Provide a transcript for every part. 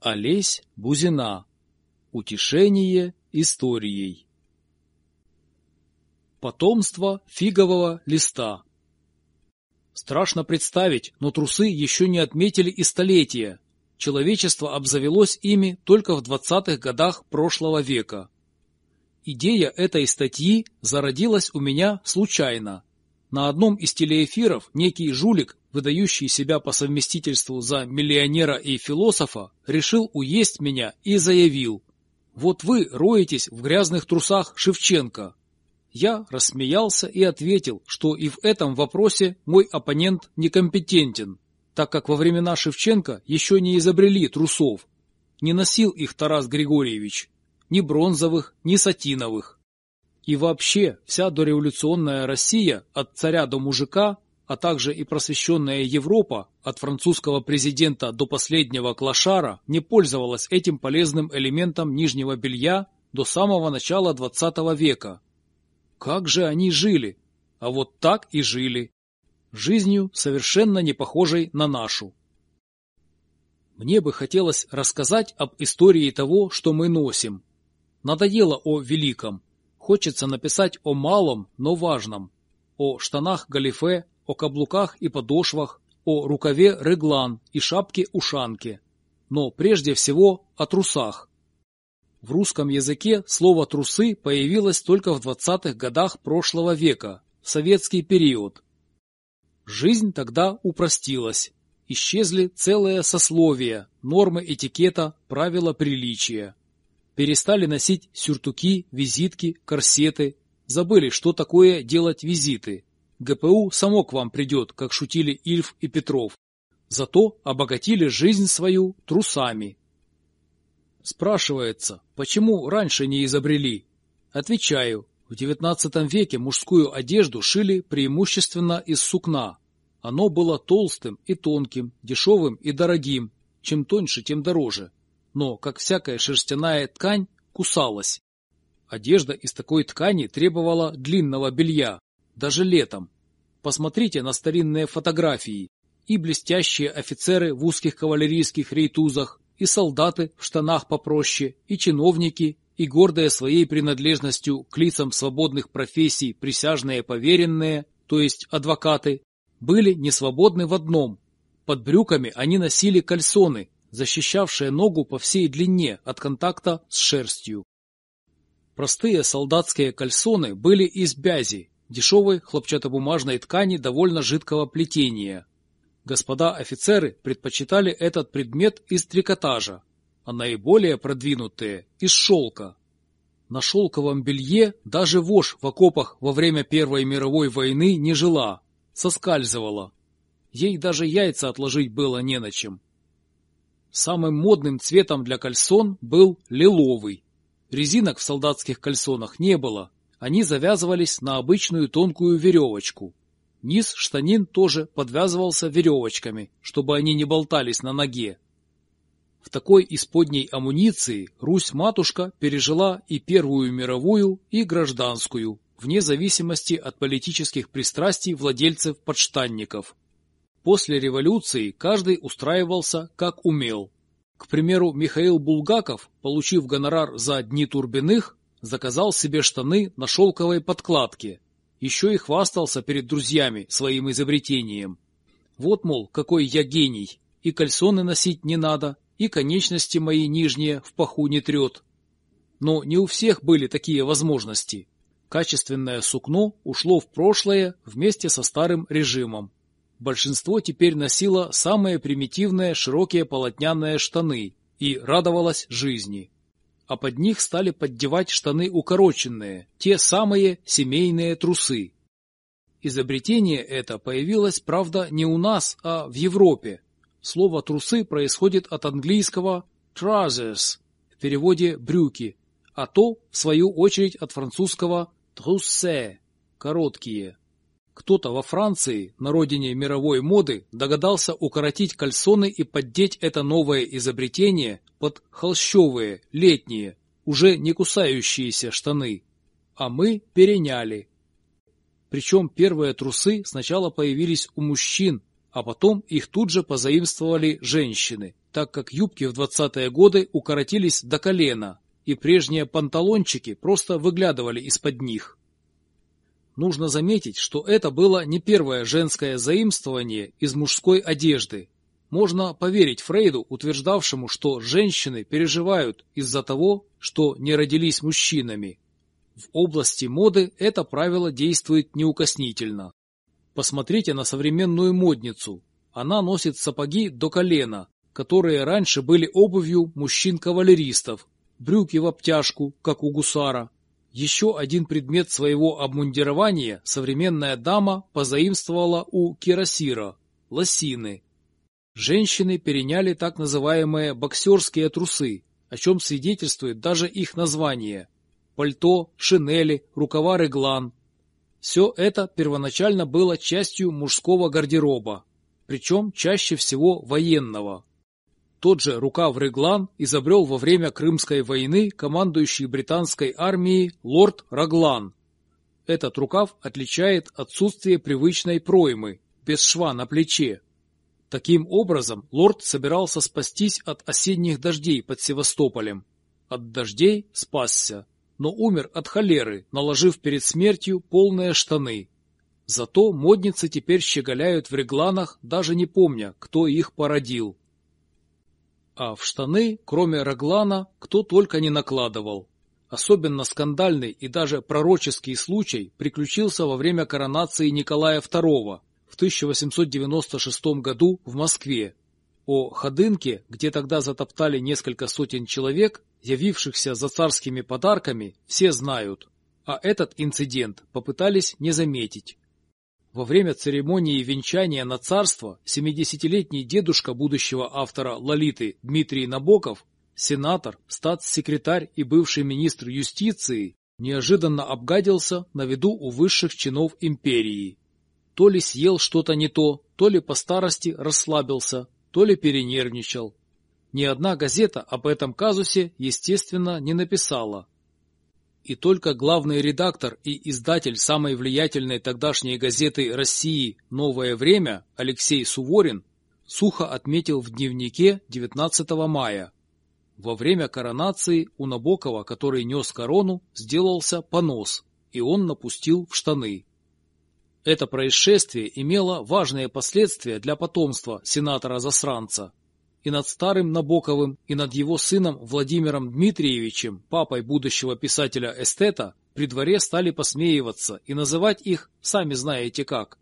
Олесь Бузина. Утешение историей. Потомство фигового листа. Страшно представить, но трусы еще не отметили и столетия. Человечество обзавелось ими только в 20-х годах прошлого века. Идея этой статьи зародилась у меня случайно. На одном из телеэфиров некий жулик, выдающий себя по совместительству за миллионера и философа, решил уесть меня и заявил «Вот вы роетесь в грязных трусах Шевченко». Я рассмеялся и ответил, что и в этом вопросе мой оппонент некомпетентен, так как во времена Шевченко еще не изобрели трусов. Не носил их Тарас Григорьевич, ни бронзовых, ни сатиновых. И вообще, вся дореволюционная Россия, от царя до мужика, а также и просвещенная Европа, от французского президента до последнего клошара, не пользовалась этим полезным элементом нижнего белья до самого начала XX века. Как же они жили? А вот так и жили. Жизнью, совершенно не похожей на нашу. Мне бы хотелось рассказать об истории того, что мы носим. Надоело о великом, Хочется написать о малом, но важном. О штанах галифе, о каблуках и подошвах, о рукаве реглан и шапке-ушанке. Но прежде всего о трусах. В русском языке слово «трусы» появилось только в 20-х годах прошлого века, в советский период. Жизнь тогда упростилась. Исчезли целые сословия, нормы этикета, правила приличия. Перестали носить сюртуки, визитки, корсеты. Забыли, что такое делать визиты. ГПУ само к вам придет, как шутили Ильф и Петров. Зато обогатили жизнь свою трусами. Спрашивается, почему раньше не изобрели? Отвечаю, в XIX веке мужскую одежду шили преимущественно из сукна. Оно было толстым и тонким, дешевым и дорогим. Чем тоньше, тем дороже но, как всякая шерстяная ткань, кусалась. Одежда из такой ткани требовала длинного белья, даже летом. Посмотрите на старинные фотографии. И блестящие офицеры в узких кавалерийских рейтузах, и солдаты в штанах попроще, и чиновники, и гордые своей принадлежностью к лицам свободных профессий присяжные поверенные, то есть адвокаты, были не свободны в одном. Под брюками они носили кальсоны, защищавшая ногу по всей длине от контакта с шерстью. Простые солдатские кальсоны были из бязи, дешевой хлопчатобумажной ткани довольно жидкого плетения. Господа офицеры предпочитали этот предмет из трикотажа, а наиболее продвинутые – из шелка. На шелковом белье даже вошь в окопах во время Первой мировой войны не жила, соскальзывала. Ей даже яйца отложить было не на чем. Самым модным цветом для кальсон был лиловый. Резинок в солдатских кальсонах не было, они завязывались на обычную тонкую веревочку. Низ штанин тоже подвязывался веревочками, чтобы они не болтались на ноге. В такой исподней амуниции Русь-матушка пережила и Первую мировую, и гражданскую, вне зависимости от политических пристрастий владельцев подштанников. После революции каждый устраивался как умел. К примеру, Михаил Булгаков, получив гонорар за дни Турбиных, заказал себе штаны на шелковой подкладке. Еще и хвастался перед друзьями своим изобретением. Вот, мол, какой я гений, и кальсоны носить не надо, и конечности мои нижние в паху не трет. Но не у всех были такие возможности. Качественное сукно ушло в прошлое вместе со старым режимом. Большинство теперь носило самые примитивные широкие полотняные штаны и радовалось жизни. А под них стали поддевать штаны укороченные, те самые семейные трусы. Изобретение это появилось, правда, не у нас, а в Европе. Слово «трусы» происходит от английского trousers, в переводе «брюки», а то, в свою очередь, от французского «trousse» – «короткие». Кто-то во Франции, на родине мировой моды, догадался укоротить кальсоны и поддеть это новое изобретение под холщовые, летние, уже не кусающиеся штаны. А мы переняли. Причем первые трусы сначала появились у мужчин, а потом их тут же позаимствовали женщины, так как юбки в 20-е годы укоротились до колена, и прежние панталончики просто выглядывали из-под них. Нужно заметить, что это было не первое женское заимствование из мужской одежды. Можно поверить Фрейду, утверждавшему, что женщины переживают из-за того, что не родились мужчинами. В области моды это правило действует неукоснительно. Посмотрите на современную модницу. Она носит сапоги до колена, которые раньше были обувью мужчин-кавалеристов, брюки в обтяжку, как у гусара. Еще один предмет своего обмундирования современная дама позаимствовала у кирасира – лосины. Женщины переняли так называемые боксерские трусы, о чем свидетельствует даже их название – пальто, шинели, рукава реглан. Все это первоначально было частью мужского гардероба, причем чаще всего военного. Тот же рукав Реглан изобрел во время Крымской войны командующий британской армией лорд Раглан. Этот рукав отличает отсутствие привычной проймы, без шва на плече. Таким образом, лорд собирался спастись от осенних дождей под Севастополем. От дождей спасся, но умер от холеры, наложив перед смертью полные штаны. Зато модницы теперь щеголяют в регланах, даже не помня, кто их породил а в штаны, кроме Раглана, кто только не накладывал. Особенно скандальный и даже пророческий случай приключился во время коронации Николая II в 1896 году в Москве. О Ходынке, где тогда затоптали несколько сотен человек, явившихся за царскими подарками, все знают, а этот инцидент попытались не заметить. Во время церемонии венчания на царство 70-летний дедушка будущего автора «Лолиты» Дмитрий Набоков, сенатор, статс-секретарь и бывший министр юстиции, неожиданно обгадился на виду у высших чинов империи. То ли съел что-то не то, то ли по старости расслабился, то ли перенервничал. Ни одна газета об этом казусе, естественно, не написала, и только главный редактор и издатель самой влиятельной тогдашней газеты России «Новое время» Алексей Суворин сухо отметил в дневнике 19 мая. Во время коронации у Набокова, который нес корону, сделался понос, и он напустил в штаны. Это происшествие имело важные последствия для потомства сенатора-засранца и над старым Набоковым, и над его сыном Владимиром Дмитриевичем, папой будущего писателя-эстета, при дворе стали посмеиваться и называть их сами знаете как.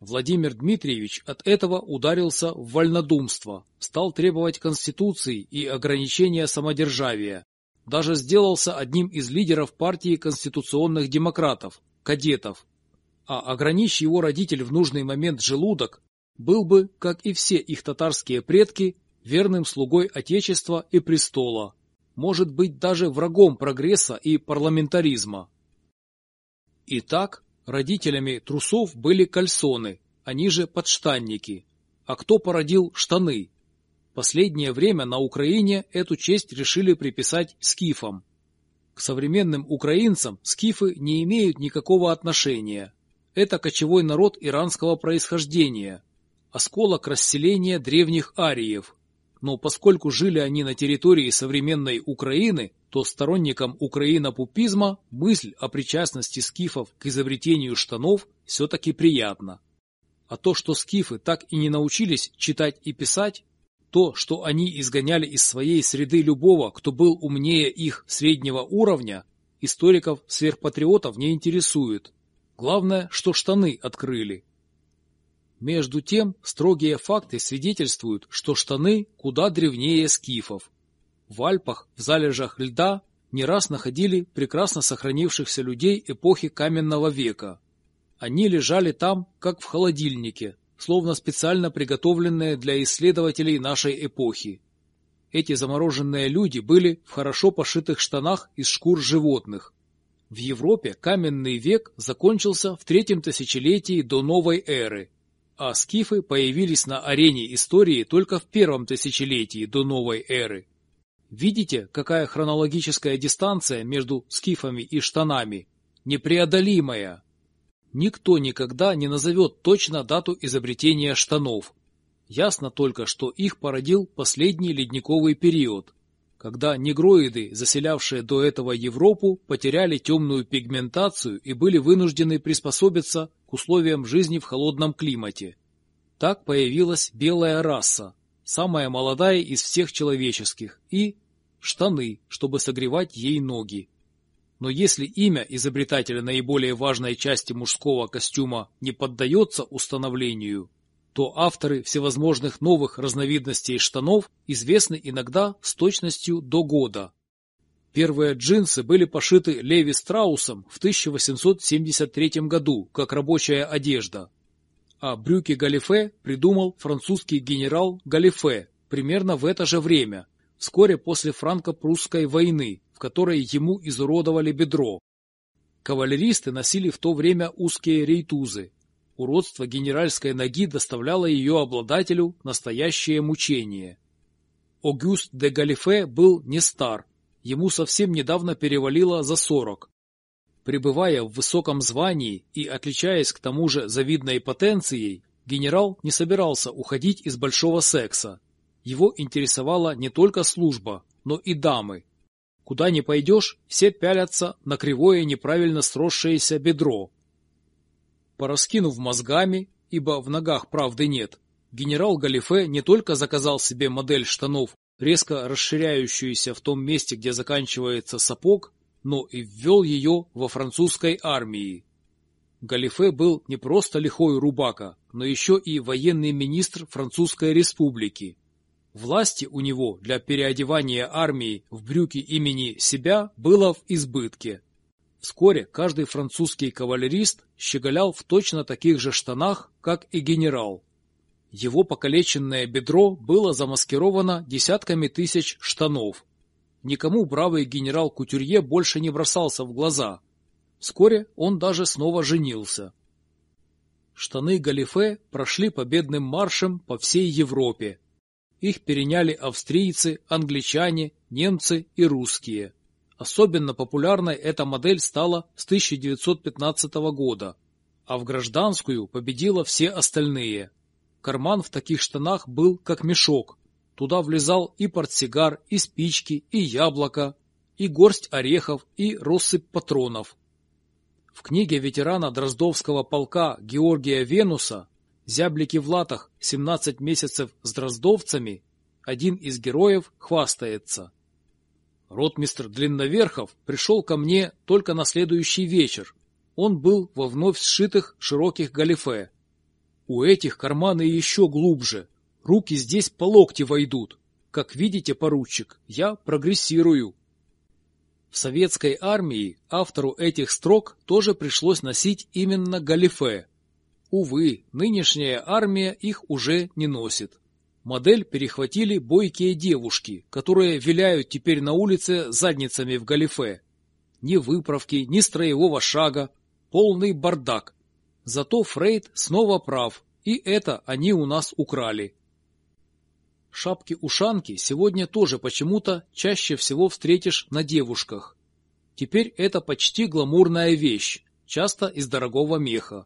Владимир Дмитриевич от этого ударился в вольнодумство, стал требовать конституции и ограничения самодержавия. Даже сделался одним из лидеров партии конституционных демократов, кадетов. А ограничь его родитель в нужный момент желудок, был бы, как и все их татарские предки, верным слугой Отечества и престола, может быть даже врагом прогресса и парламентаризма. Итак, родителями трусов были кальсоны, они же подштанники. А кто породил штаны? Последнее время на Украине эту честь решили приписать скифам. К современным украинцам скифы не имеют никакого отношения. Это кочевой народ иранского происхождения, осколок расселения древних ариев. Но поскольку жили они на территории современной Украины, то сторонникам украинопупизма мысль о причастности скифов к изобретению штанов все-таки приятна. А то, что скифы так и не научились читать и писать, то, что они изгоняли из своей среды любого, кто был умнее их среднего уровня, историков-сверхпатриотов не интересует. Главное, что штаны открыли. Между тем, строгие факты свидетельствуют, что штаны куда древнее скифов. В Альпах, в залежах льда, не раз находили прекрасно сохранившихся людей эпохи каменного века. Они лежали там, как в холодильнике, словно специально приготовленные для исследователей нашей эпохи. Эти замороженные люди были в хорошо пошитых штанах из шкур животных. В Европе каменный век закончился в третьем тысячелетии до новой эры, а скифы появились на арене истории только в первом тысячелетии до новой эры. Видите, какая хронологическая дистанция между скифами и штанами? Непреодолимая. Никто никогда не назовет точно дату изобретения штанов. Ясно только, что их породил последний ледниковый период, когда негроиды, заселявшие до этого Европу, потеряли темную пигментацию и были вынуждены приспособиться к условиям жизни в холодном климате. Так появилась белая раса, самая молодая из всех человеческих, и штаны, чтобы согревать ей ноги. Но если имя изобретателя наиболее важной части мужского костюма не поддается установлению, то авторы всевозможных новых разновидностей штанов известны иногда с точностью до года. Первые джинсы были пошиты Леви Страусом в 1873 году как рабочая одежда, а брюки галифе придумал французский генерал Галифе примерно в это же время, вскоре после франко-прусской войны, в которой ему изуродовали бедро. Кавалеристы носили в то время узкие рейтузы. Уродство генеральской ноги доставляло ее обладателю настоящее мучение. Огюст де Галифе был не стар, ему совсем недавно перевалило за сорок. Пребывая в высоком звании и отличаясь к тому же завидной потенцией, генерал не собирался уходить из большого секса. Его интересовала не только служба, но и дамы. Куда ни пойдешь, все пялятся на кривое неправильно сросшееся бедро. Пораскинув мозгами, ибо в ногах правды нет, генерал Галифе не только заказал себе модель штанов, резко расширяющуюся в том месте, где заканчивается сапог, но и ввел ее во французской армии. Галифе был не просто лихой рубака, но еще и военный министр Французской республики. Власти у него для переодевания армии в брюки имени себя было в избытке. Вскоре каждый французский кавалерист щеголял в точно таких же штанах, как и генерал. Его покалеченное бедро было замаскировано десятками тысяч штанов, никому бравый генерал Кутюрье больше не бросался в глаза. Вскоре он даже снова женился. Штаны галифе прошли победным маршем по всей Европе. Их переняли австрийцы, англичане, немцы и русские. Особенно популярной эта модель стала с 1915 года, а в гражданскую победила все остальные. Карман в таких штанах был как мешок, Туда влезал и портсигар, и спички, и яблоко, и горсть орехов, и россыпь патронов. В книге ветерана Дроздовского полка Георгия Венуса «Зяблики в латах. 17 месяцев с дроздовцами» один из героев хвастается. Ротмистр Длинноверхов пришел ко мне только на следующий вечер. Он был во вновь сшитых широких галифе. У этих карманы еще глубже, Руки здесь по локти войдут. Как видите, поручик, я прогрессирую. В советской армии автору этих строк тоже пришлось носить именно галифе. Увы, нынешняя армия их уже не носит. Модель перехватили бойкие девушки, которые виляют теперь на улице задницами в галифе. Ни выправки, ни строевого шага, полный бардак. Зато Фрейд снова прав, и это они у нас украли. Шапки-ушанки сегодня тоже почему-то чаще всего встретишь на девушках. Теперь это почти гламурная вещь, часто из дорогого меха.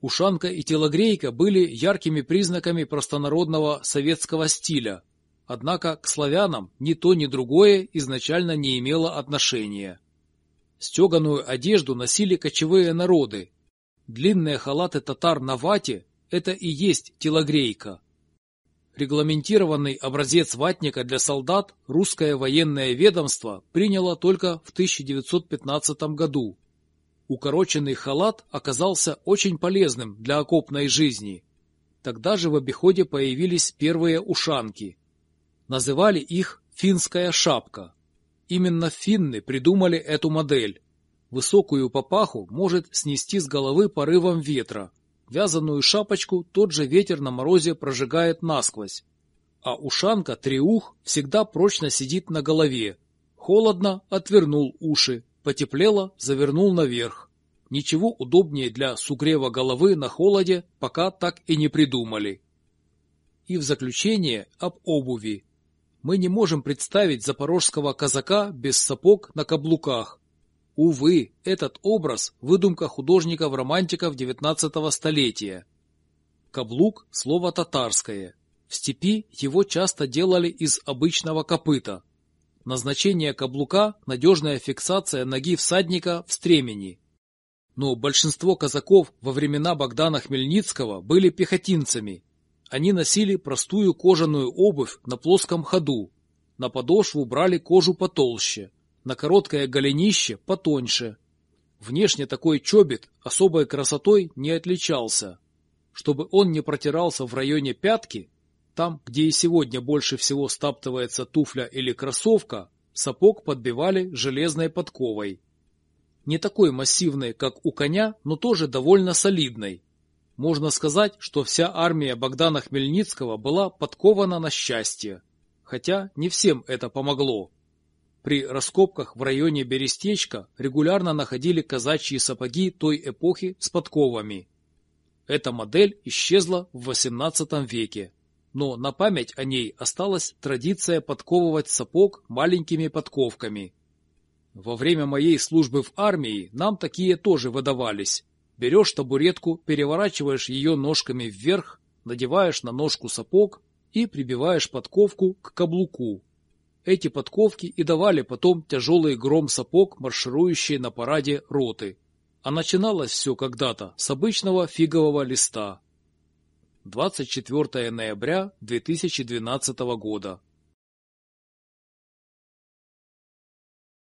Ушанка и телогрейка были яркими признаками простонародного советского стиля, однако к славянам ни то, ни другое изначально не имело отношения. Стеганую одежду носили кочевые народы. Длинные халаты татар на вате – это и есть телогрейка. Регламентированный образец ватника для солдат русское военное ведомство приняло только в 1915 году. Укороченный халат оказался очень полезным для окопной жизни. Тогда же в обиходе появились первые ушанки. Называли их «финская шапка». Именно финны придумали эту модель. Высокую папаху может снести с головы порывом ветра, Вязаную шапочку тот же ветер на морозе прожигает насквозь. А ушанка треух всегда прочно сидит на голове. Холодно — отвернул уши, потеплело — завернул наверх. Ничего удобнее для сугрева головы на холоде пока так и не придумали. И в заключение об обуви. Мы не можем представить запорожского казака без сапог на каблуках, Увы, этот образ – выдумка художников-романтиков XIX столетия. Каблук – слово татарское. В степи его часто делали из обычного копыта. Назначение каблука – надежная фиксация ноги всадника в стремени. Но большинство казаков во времена Богдана Хмельницкого были пехотинцами. Они носили простую кожаную обувь на плоском ходу. На подошву брали кожу потолще, на короткое голенище потоньше. Внешне такой чобит особой красотой не отличался чтобы он не протирался в районе пятки, там, где и сегодня больше всего стаптывается туфля или кроссовка, сапог подбивали железной подковой. Не такой массивной, как у коня, но тоже довольно солидной. Можно сказать, что вся армия Богдана Хмельницкого была подкована на счастье. Хотя не всем это помогло. При раскопках в районе Берестечка регулярно находили казачьи сапоги той эпохи с подковами. Эта модель исчезла в XVIII веке, но на память о ней осталась традиция подковывать сапог маленькими подковками. Во время моей службы в армии нам такие тоже выдавались. Берешь табуретку, переворачиваешь ее ножками вверх, надеваешь на ножку сапог и прибиваешь подковку к каблуку. Эти подковки и давали потом тяжелый гром сапог, марширующие на параде роты. А начиналось все когда-то с обычного фигового листа. 24 ноября 2012 года.